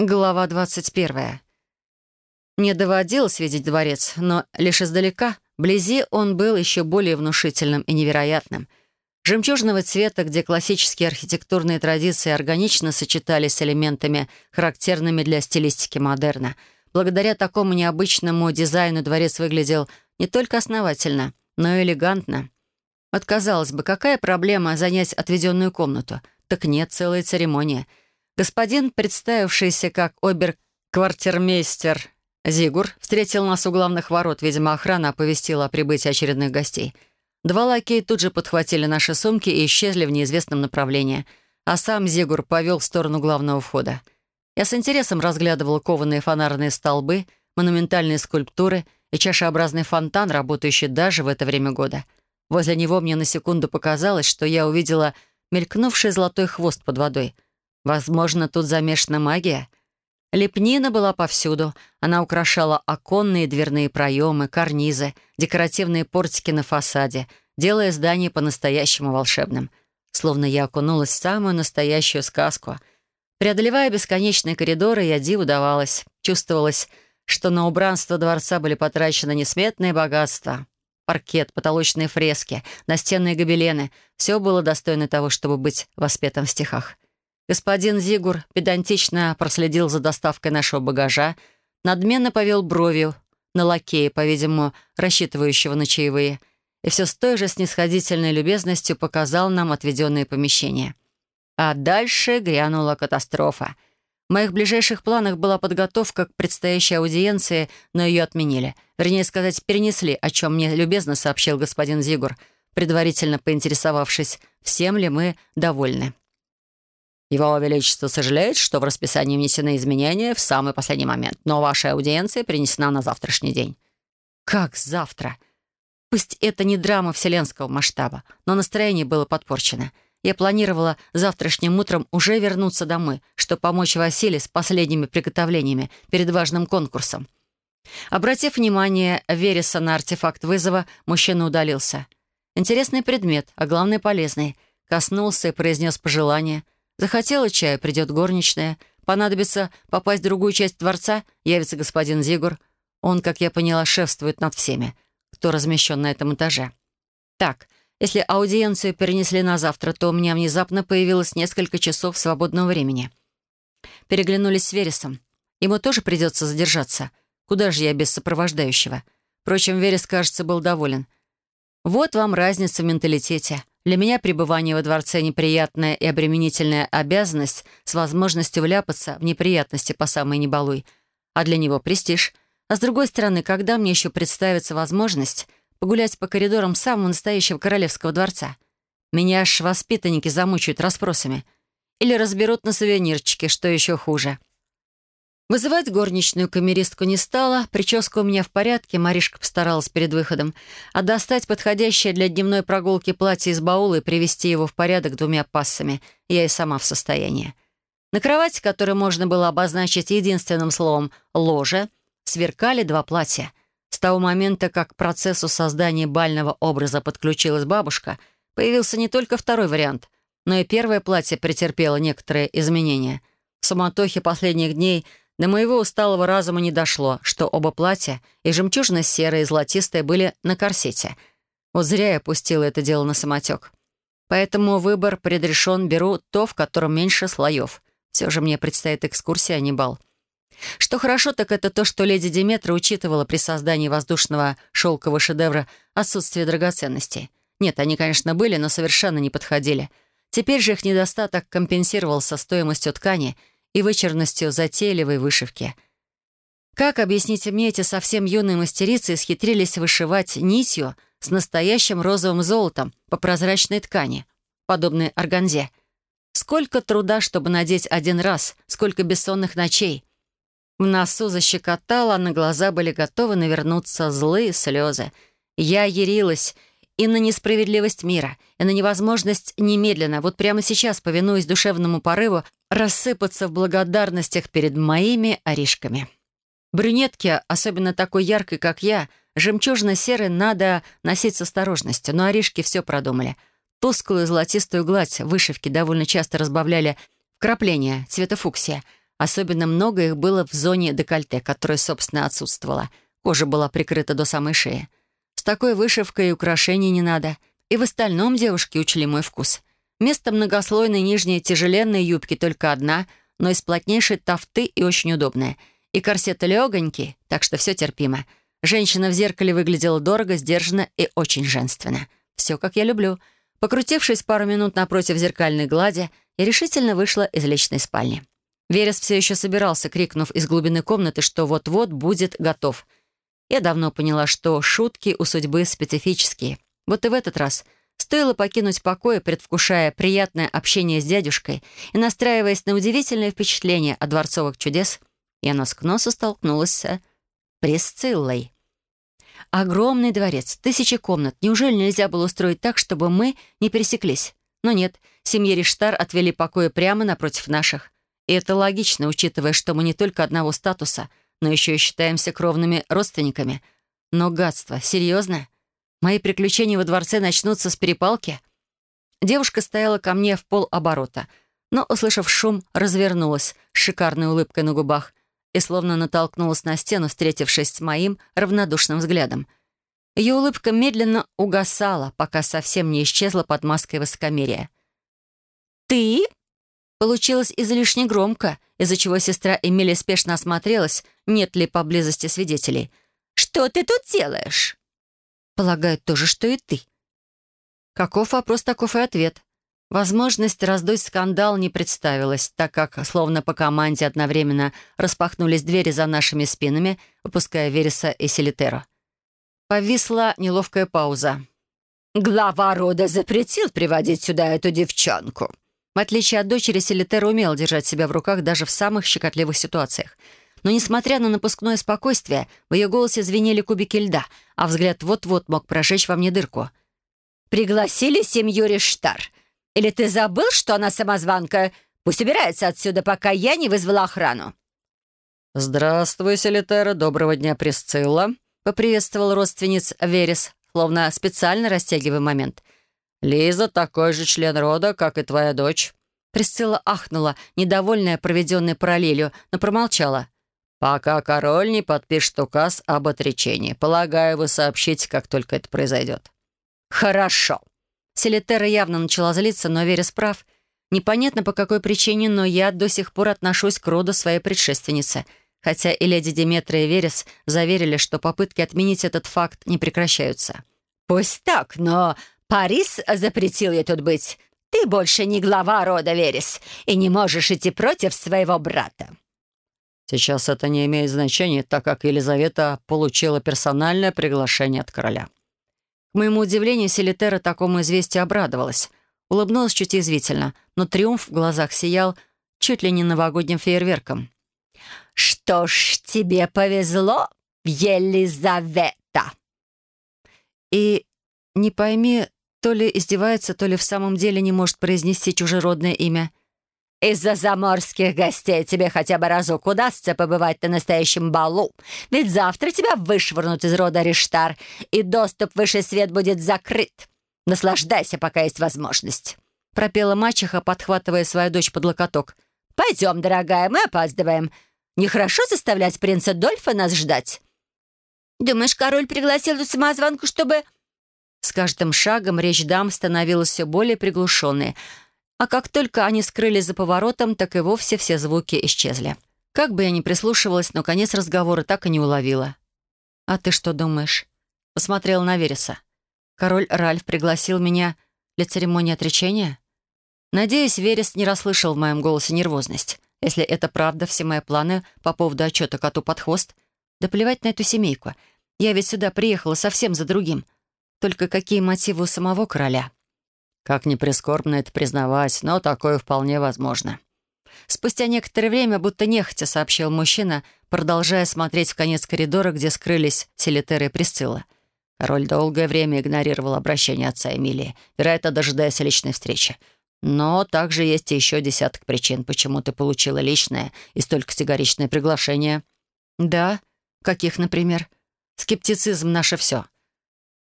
Глава 21. Не доводилось видеть дворец, но лишь издалека, вблизи он был еще более внушительным и невероятным. Жемчужного цвета, где классические архитектурные традиции органично сочетались с элементами, характерными для стилистики модерна. Благодаря такому необычному дизайну дворец выглядел не только основательно, но и элегантно. Вот казалось бы, какая проблема занять отведенную комнату? Так нет, целая церемония — Господин, представившийся как обер-квартирмейстер Зигур, встретил нас у главных ворот. Видимо, охрана оповестила о прибытии очередных гостей. Два лакея тут же подхватили наши сумки и исчезли в неизвестном направлении, а сам Зигур повел в сторону главного входа. Я с интересом разглядывал кованые фонарные столбы, монументальные скульптуры и чашеобразный фонтан, работающий даже в это время года. Возле него мне на секунду показалось, что я увидела мелькнувший золотой хвост под водой — Возможно, тут замешана магия. Лепнина была повсюду. Она украшала оконные дверные проемы, карнизы, декоративные портики на фасаде, делая здание по-настоящему волшебным. Словно я окунулась в самую настоящую сказку. Преодолевая бесконечные коридоры, я диву давалась. Чувствовалось, что на убранство дворца были потрачены несметные богатства. Паркет, потолочные фрески, настенные гобелены — все было достойно того, чтобы быть воспетым в стихах. Господин Зигур педантично проследил за доставкой нашего багажа, надменно повел бровью на лакея, по-видимому, рассчитывающего на чаевые, и все с той же снисходительной любезностью показал нам отведенные помещения. А дальше грянула катастрофа. В моих ближайших планах была подготовка к предстоящей аудиенции, но ее отменили. Вернее сказать, перенесли, о чем мне любезно сообщил господин Зигур, предварительно поинтересовавшись, всем ли мы довольны. Его Величество сожалеет, что в расписании внесены изменения в самый последний момент, но ваша аудиенция перенесена на завтрашний день». «Как завтра?» Пусть это не драма вселенского масштаба, но настроение было подпорчено. Я планировала завтрашним утром уже вернуться домой, чтобы помочь Василию с последними приготовлениями перед важным конкурсом. Обратив внимание Вереса на артефакт вызова, мужчина удалился. Интересный предмет, а главное полезный. Коснулся и произнес пожелание — Захотела чая, придет горничная. Понадобится попасть в другую часть дворца, явится господин Зигур. Он, как я поняла, шефствует над всеми, кто размещен на этом этаже. Так, если аудиенцию перенесли на завтра, то у меня внезапно появилось несколько часов свободного времени. Переглянулись с Вересом. Ему тоже придется задержаться. Куда же я без сопровождающего? Впрочем, Верес, кажется, был доволен. Вот вам разница в менталитете. Для меня пребывание во дворце — неприятная и обременительная обязанность с возможностью вляпаться в неприятности по самой небалуй, а для него — престиж. А с другой стороны, когда мне еще представится возможность погулять по коридорам самого настоящего королевского дворца? Меня аж воспитанники замучают расспросами. Или разберут на сувенирчики, что еще хуже. Вызывать горничную камеристку не стала, прическа у меня в порядке, Маришка постаралась перед выходом, а достать подходящее для дневной прогулки платье из баула и привести его в порядок двумя пассами я и сама в состоянии. На кровати, которую можно было обозначить единственным словом «ложа», сверкали два платья. С того момента, как к процессу создания бального образа подключилась бабушка, появился не только второй вариант, но и первое платье претерпело некоторые изменения. В суматохе последних дней – до моего усталого разума не дошло, что оба платья, и жемчужно-серое, и золотистое, были на корсете. Вот зря я пустила это дело на самотек. Поэтому выбор предрешен, беру то, в котором меньше слоев. Все же мне предстоит экскурсия, а не бал. Что хорошо, так это то, что леди Диметра учитывала при создании воздушного шелкового шедевра отсутствие драгоценностей. Нет, они, конечно, были, но совершенно не подходили. Теперь же их недостаток компенсировался стоимостью ткани — и вычурностью затейливой вышивки. Как, объясните мне, эти совсем юные мастерицы схитрились вышивать нитью с настоящим розовым золотом по прозрачной ткани, подобной органзе? Сколько труда, чтобы надеть один раз, сколько бессонных ночей. В носу защекотало, а на глаза были готовы навернуться злые слезы. Я ярилась и на несправедливость мира, и на невозможность немедленно, вот прямо сейчас, повинуясь душевному порыву, рассыпаться в благодарностях перед моими оришками. Брюнетке, особенно такой яркой, как я, жемчужно-серой надо носить с осторожностью, но оришки все продумали. Тусклую золотистую гладь вышивки довольно часто разбавляли вкрапления цвета фуксия, Особенно много их было в зоне декольте, которая, собственно, отсутствовала. Кожа была прикрыта до самой шеи. Такой вышивкой и украшений не надо. И в остальном девушки учли мой вкус. Вместо многослойной нижней тяжеленной юбки только одна, но из плотнейшей тафты и очень удобная. И корсеты легонький, так что все терпимо. Женщина в зеркале выглядела дорого, сдержанно и очень женственно. Все, как я люблю. Покрутившись пару минут напротив зеркальной глади, я решительно вышла из личной спальни. Верес все еще собирался, крикнув из глубины комнаты, что вот-вот будет готов. Я давно поняла, что шутки у судьбы специфические. Вот и в этот раз стоило покинуть покой, предвкушая приятное общение с дядюшкой и настраиваясь на удивительное впечатление от дворцовых чудес, я нос к носу столкнулась с Пресциллой. Огромный дворец, тысячи комнат. Неужели нельзя было устроить так, чтобы мы не пересеклись? Но нет, семье Риштар отвели покои прямо напротив наших. И это логично, учитывая, что мы не только одного статуса, но еще и считаемся кровными родственниками. Но гадство, серьезно? Мои приключения во дворце начнутся с перепалки? Девушка стояла ко мне в полоборота, но, услышав шум, развернулась с шикарной улыбкой на губах и словно натолкнулась на стену, встретившись с моим равнодушным взглядом. Ее улыбка медленно угасала, пока совсем не исчезла под маской высокомерия. «Ты?» Получилось излишне громко, из-за чего сестра Эмилия спешно осмотрелась, нет ли поблизости свидетелей. «Что ты тут делаешь?» «Полагаю, то же, что и ты». Каков вопрос, таков и ответ. Возможность раздуть скандал не представилась, так как, словно по команде, одновременно распахнулись двери за нашими спинами, выпуская Вереса и Селитеро. Повисла неловкая пауза. «Глава рода запретил приводить сюда эту девчонку», в отличие от дочери, Селитера умела держать себя в руках даже в самых щекотливых ситуациях. Но, несмотря на напускное спокойствие, в ее голосе звенели кубики льда, а взгляд вот-вот мог прожечь во мне дырку. «Пригласили семью Риштар. Или ты забыл, что она самозванка? Пусть убирается отсюда, пока я не вызвала охрану». «Здравствуй, Селитера, доброго дня, Присцилла», — поприветствовал родственниц Верес, словно специально растягивая момент — «Лиза такой же член рода, как и твоя дочь». Присцилла ахнула, недовольная проведенной параллелью, но промолчала. «Пока король не подпишет указ об отречении. Полагаю, вы сообщите, как только это произойдет». «Хорошо». Селитера явно начала злиться, но Верес прав. Непонятно по какой причине, но я до сих пор отношусь к роду своей предшественницы. Хотя и леди Деметра и Верес заверили, что попытки отменить этот факт не прекращаются. «Пусть так, но Парис запретил ей тут быть. Ты больше не глава рода Верес и не можешь идти против своего брата». Сейчас это не имеет значения, так как Елизавета получила персональное приглашение от короля. К моему удивлению, Селитера такому известию обрадовалась. Улыбнулась чуть язвительно, но триумф в глазах сиял чуть ли не новогодним фейерверком. «Что ж, тебе повезло, Елизавета!» И не пойми, то ли издевается, то ли в самом деле не может произнести чужеродное имя. «Из-за заморских гостей тебе хотя бы разок удастся побывать на настоящем балу, ведь завтра тебя вышвырнут из рода Риштар, и доступ в высший свет будет закрыт. Наслаждайся, пока есть возможность», — пропела мачеха, подхватывая свою дочь под локоток. «Пойдем, дорогая, мы опаздываем. Нехорошо заставлять принца Дольфа нас ждать». «Думаешь, король пригласил эту самозванку, чтобы...» С каждым шагом речь дам становилась все более приглушенной, а как только они скрылись за поворотом, так и вовсе все звуки исчезли. Как бы я ни прислушивалась, но конец разговора так и не уловила. «А ты что думаешь?» Посмотрела на Вереса. «Король Ральф пригласил меня для церемонии отречения?» Надеюсь, Верес не расслышал в моем голосе нервозность. Если это правда, все мои планы по поводу отчета коту под хвост. Да плевать на эту семейку. Я ведь сюда приехала совсем за другим — только какие мотивы у самого короля? Как ни прискорбно это признавать, но такое вполне возможно. Спустя некоторое время, будто нехотя, сообщил мужчина, продолжая смотреть в конец коридора, где скрылись Селитера и Присцилла. Король долгое время игнорировал обращение отца Эмилии, вероятно, дожидаясь личной встречи. Но также есть еще десяток причин, почему ты получила личное и столь категоричное приглашение. Да? Каких, например? Скептицизм — наше все.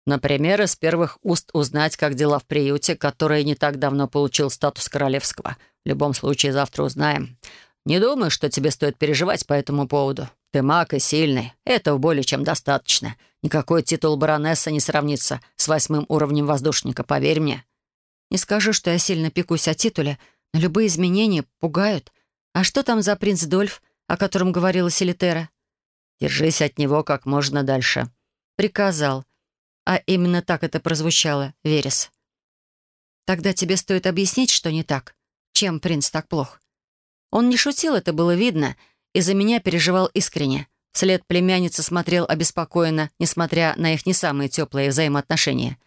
Например, из первых уст узнать, как дела в приюте, который не так давно получил статус королевского. В любом случае, завтра узнаем. Не думаю, что тебе стоит переживать по этому поводу. Ты маг и сильный. Этого более чем достаточно. Никакой титул баронесса не сравнится с восьмым уровнем воздушника, поверь мне». «Не скажу, что я сильно пекусь о титуле, но любые изменения пугают. А что там за принц Дольф, о котором говорила Селитера?» «Держись от него как можно дальше», — приказал. А именно так это прозвучало, Верес. «Тогда тебе стоит объяснить, что не так. Чем принц так плох?» Он не шутил, это было видно, и за меня переживал искренне. Вслед племянницы смотрел обеспокоенно, несмотря на их не самые теплые взаимоотношения.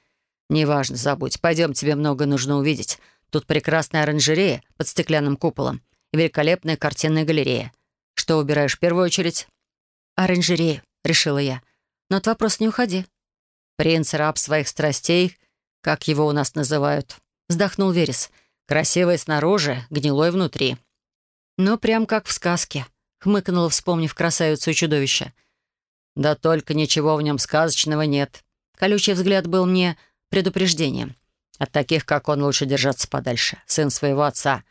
«Неважно, забудь. Пойдем, тебе много нужно увидеть. Тут прекрасная оранжерея под стеклянным куполом и великолепная картинная галерея. Что убираешь в первую очередь?» «Оранжерею», — решила я. «Но от вопроса не уходи». «Принц — раб своих страстей, как его у нас называют», — вздохнул Верес. «Красивый снаружи, гнилой внутри». «Ну, прям как в сказке», — хмыкнула, вспомнив красавицу и чудовище. «Да только ничего в нем сказочного нет». Колючий взгляд был мне предупреждением. От таких, как он, лучше держаться подальше. Сын своего отца.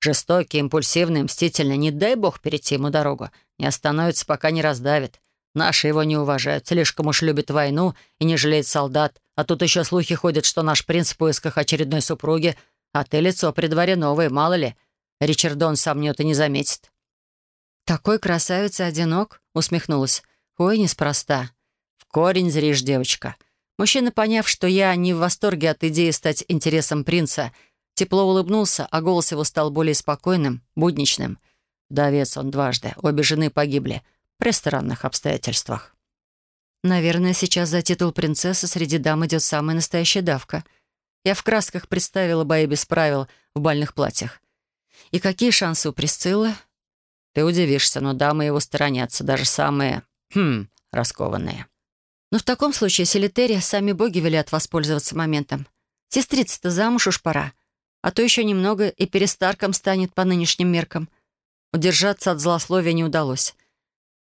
Жестокий, импульсивный, мстительный. Не дай бог перейти ему дорогу. Не остановится, пока не раздавит. Наши его не уважают. Слишком уж любит войну и не жалеет солдат. А тут еще слухи ходят, что наш принц в поисках очередной супруги. А ты лицо при дворе новое, мало ли. Ричардон сомнет и не заметит». «Такой красавец одинок?» — усмехнулась. «Ой, неспроста. В корень зришь, девочка». Мужчина, поняв, что я не в восторге от идеи стать интересом принца, тепло улыбнулся, а голос его стал более спокойным, будничным. Давец он дважды, обе жены погибли при странных обстоятельствах. Наверное, сейчас за титул принцессы среди дам идет самая настоящая давка. Я в красках представила бои без правил в бальных платьях. И какие шансы у Присциллы? Ты удивишься, но дамы его сторонятся, даже самые, хм, раскованные. Но в таком случае, Селитерия, сами боги велят воспользоваться моментом. Сестрица-то замуж уж пора. А то еще немного и перестарком станет по нынешним меркам. Удержаться от злословия не удалось.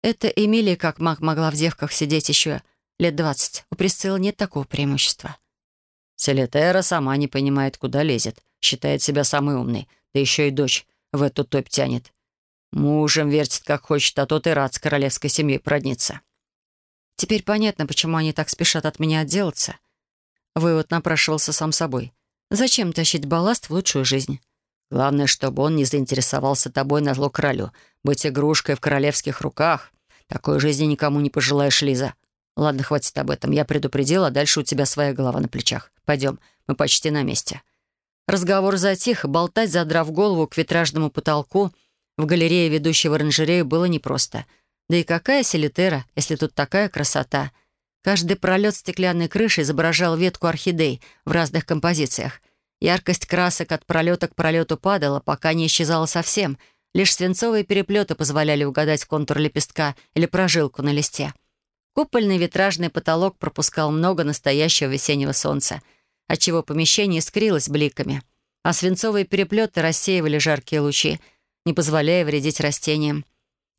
Это Эмилия как маг могла в девках сидеть еще лет двадцать. У Присциллы нет такого преимущества. Селитера сама не понимает, куда лезет. Считает себя самой умной. Да еще и дочь в эту топь тянет. Мужем вертит как хочет, а тот и рад с королевской семьей продниться. Теперь понятно, почему они так спешат от меня отделаться. Вывод напрашивался сам собой. Зачем тащить балласт в лучшую жизнь? Главное, чтобы он не заинтересовался тобой на зло королю. Быть игрушкой в королевских руках. Такой жизни никому не пожелаешь, Лиза. Ладно, хватит об этом. Я предупредила, а дальше у тебя своя голова на плечах. Пойдем, мы почти на месте. Разговор затих, болтать, задрав голову к витражному потолку, в галерее, ведущей в оранжерею, было непросто. Да и какая селитера, если тут такая красота? Каждый пролет стеклянной крыши изображал ветку орхидей в разных композициях. Яркость красок от пролета к пролету падала, пока не исчезала совсем. Лишь свинцовые переплеты позволяли угадать контур лепестка или прожилку на листе. Купольный витражный потолок пропускал много настоящего весеннего солнца — отчего помещение искрилось бликами, а свинцовые переплеты рассеивали жаркие лучи, не позволяя вредить растениям.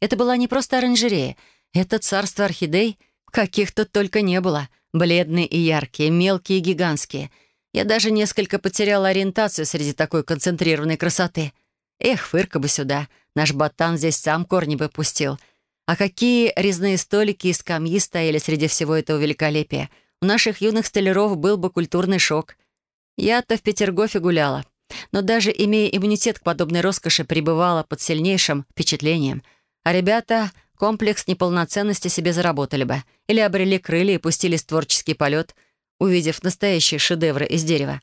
Это была не просто оранжерея, это царство орхидей, каких тут только не было. Бледные и яркие, мелкие и гигантские. Я даже несколько потеряла ориентацию среди такой концентрированной красоты. Эх, фырка бы сюда, наш ботан здесь сам корни бы пустил. А какие резные столики и скамьи стояли среди всего этого великолепия — у наших юных столяров был бы культурный шок. Я-то в Петергофе гуляла, но даже имея иммунитет к подобной роскоши, пребывала под сильнейшим впечатлением. А ребята комплекс неполноценности себе заработали бы или обрели крылья и пустились в творческий полет, увидев настоящие шедевры из дерева.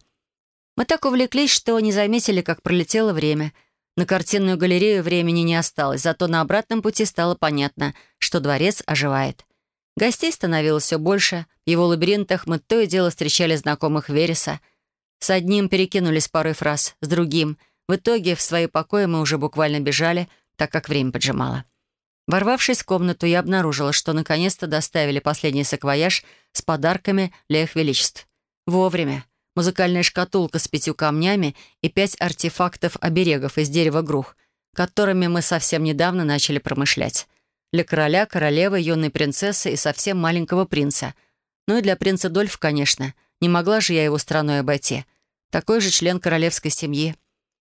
Мы так увлеклись, что не заметили, как пролетело время. На картинную галерею времени не осталось, зато на обратном пути стало понятно, что дворец оживает. Гостей становилось все больше. В его лабиринтах мы то и дело встречали знакомых Вереса. С одним перекинулись парой фраз, с другим. В итоге в свои покои мы уже буквально бежали, так как время поджимало. Ворвавшись в комнату, я обнаружила, что наконец-то доставили последний саквояж с подарками для их величеств. Вовремя. Музыкальная шкатулка с пятью камнями и пять артефактов-оберегов из дерева грух, которыми мы совсем недавно начали промышлять. Для короля, королевы, юной принцессы и совсем маленького принца. Ну и для принца Дольфа, конечно. Не могла же я его страной обойти. Такой же член королевской семьи.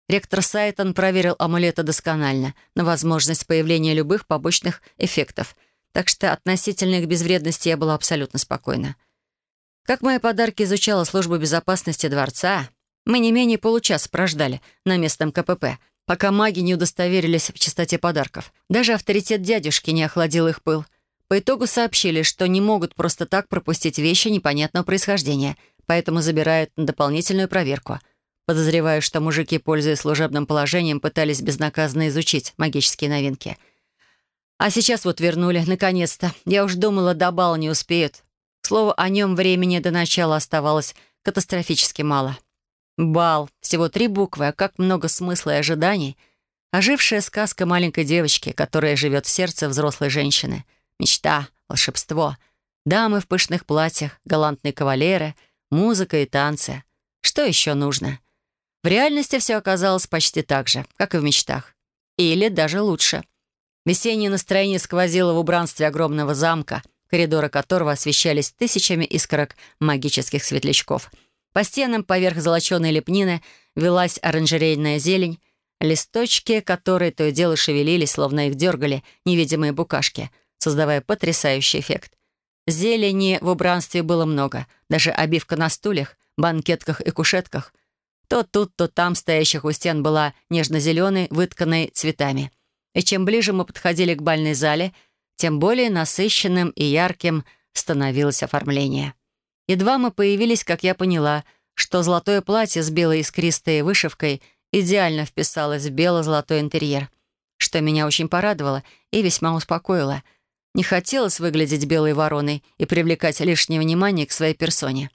Ректор Сайтон проверил амулеты досконально на возможность появления любых побочных эффектов, так что относительно их безвредности я была абсолютно спокойна. Как мои подарки изучала служба безопасности дворца, мы не менее получаса прождали на местном КПП, пока маги не удостоверились в чистоте подарков. Даже авторитет дядюшки не охладил их пыл. По итогу сообщили, что не могут просто так пропустить вещи непонятного происхождения, поэтому забирают на дополнительную проверку. Подозреваю, что мужики, пользуясь служебным положением, пытались безнаказанно изучить магические новинки. А сейчас вот вернули, наконец-то. Я уж думала, до бала не успеют. К слову, о нем времени до начала оставалось катастрофически мало. Бал. Всего три буквы, а как много смысла и ожиданий. Ожившая сказка маленькой девочки, которая живет в сердце взрослой женщины. Мечта, волшебство. Дамы в пышных платьях, галантные кавалеры, музыка и танцы. Что еще нужно? В реальности все оказалось почти так же, как и в мечтах. Или даже лучше. Весеннее настроение сквозило в убранстве огромного замка, коридоры которого освещались тысячами искорок магических светлячков — по стенам поверх золоченой лепнины велась оранжерейная зелень, листочки, которые то и дело шевелились, словно их дергали невидимые букашки, создавая потрясающий эффект. Зелени в убранстве было много, даже обивка на стульях, банкетках и кушетках. То тут, то там стоящих у стен была нежно-зеленой, вытканной цветами. И чем ближе мы подходили к бальной зале, тем более насыщенным и ярким становилось оформление. Едва мы появились, как я поняла, что золотое платье с белой искристой вышивкой идеально вписалось в бело-золотой интерьер, что меня очень порадовало и весьма успокоило. Не хотелось выглядеть белой вороной и привлекать лишнее внимание к своей персоне.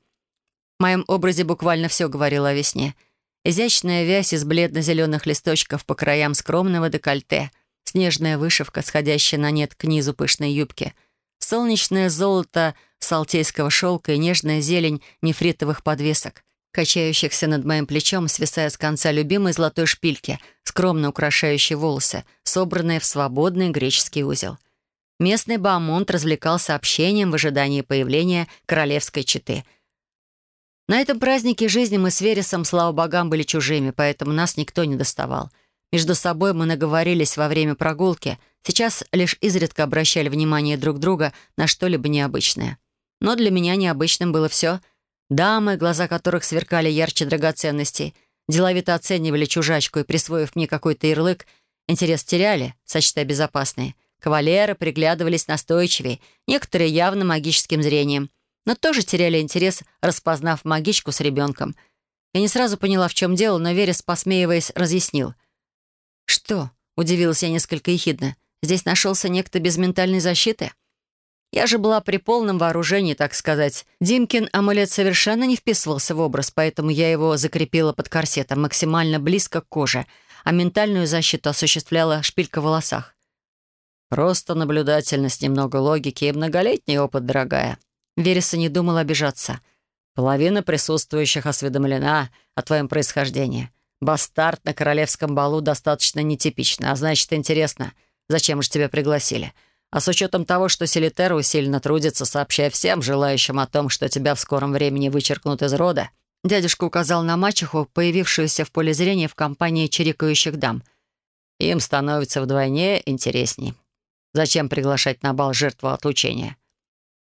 В моем образе буквально все говорило о весне. Изящная вязь из бледно-зеленых листочков по краям скромного декольте, снежная вышивка, сходящая на нет к низу пышной юбки, солнечное золото — салтейского шелка и нежная зелень нефритовых подвесок, качающихся над моим плечом, свисая с конца любимой золотой шпильки, скромно украшающей волосы, собранные в свободный греческий узел. Местный баамонт развлекался общением в ожидании появления королевской четы. На этом празднике жизни мы с Вересом, слава богам, были чужими, поэтому нас никто не доставал. Между собой мы наговорились во время прогулки, сейчас лишь изредка обращали внимание друг друга на что-либо необычное. Но для меня необычным было все. Дамы, глаза которых сверкали ярче драгоценностей, деловито оценивали чужачку и, присвоив мне какой-то ярлык, интерес теряли, сочтя безопасные. Кавалеры приглядывались настойчивее, некоторые явно магическим зрением, но тоже теряли интерес, распознав магичку с ребенком. Я не сразу поняла, в чем дело, но Верес, посмеиваясь, разъяснил. «Что?» — удивилась я несколько ехидно. «Здесь нашелся некто без ментальной защиты?» Я же была при полном вооружении, так сказать. Димкин амулет совершенно не вписывался в образ, поэтому я его закрепила под корсетом максимально близко к коже, а ментальную защиту осуществляла шпилька в волосах. «Просто наблюдательность, немного логики и многолетний опыт, дорогая». Вереса не думал обижаться. «Половина присутствующих осведомлена о твоем происхождении. Бастард на королевском балу достаточно нетипично, а значит, интересно, зачем же тебя пригласили?» А с учетом того, что Селитер усиленно трудится, сообщая всем желающим о том, что тебя в скором времени вычеркнут из рода, дядюшка указал на мачеху, появившуюся в поле зрения в компании чирикающих дам. Им становится вдвойне интересней. Зачем приглашать на бал жертву отлучения?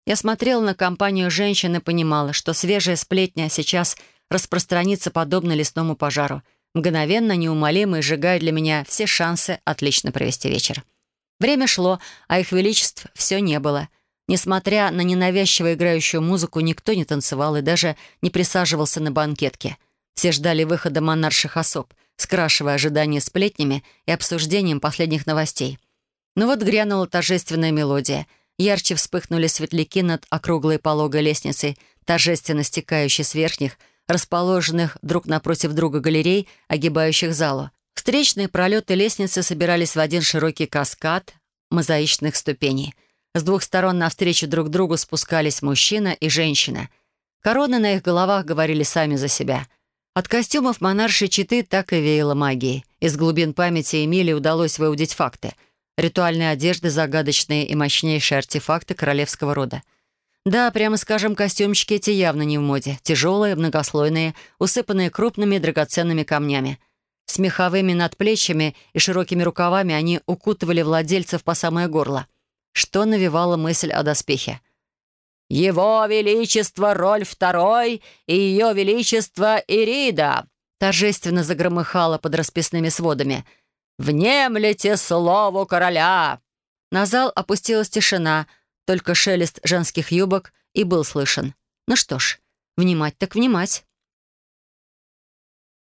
Я смотрела на компанию женщин и понимала, что свежая сплетня сейчас распространится подобно лесному пожару, мгновенно, неумолимо и сжигая для меня все шансы отлично провести вечер. Время шло, а их величеств все не было. Несмотря на ненавязчиво играющую музыку, никто не танцевал и даже не присаживался на банкетке. Все ждали выхода монарших особ, скрашивая ожидания сплетнями и обсуждением последних новостей. Но вот грянула торжественная мелодия. Ярче вспыхнули светляки над округлой пологой лестницей, торжественно стекающей с верхних, расположенных друг напротив друга галерей, огибающих залу. Встречные пролеты лестницы собирались в один широкий каскад мозаичных ступеней. С двух сторон навстречу друг другу спускались мужчина и женщина. Короны на их головах говорили сами за себя. От костюмов монаршей читы так и веяло магией. Из глубин памяти Эмили удалось выудить факты. Ритуальные одежды, загадочные и мощнейшие артефакты королевского рода. Да, прямо скажем, костюмчики эти явно не в моде. Тяжелые, многослойные, усыпанные крупными драгоценными камнями — С меховыми надплечьями и широкими рукавами они укутывали владельцев по самое горло, что навевало мысль о доспехе. «Его Величество роль второй и Ее Величество Ирида!» торжественно загромыхало под расписными сводами. «Внемлете слову короля!» На зал опустилась тишина, только шелест женских юбок и был слышен. Ну что ж, внимать так внимать.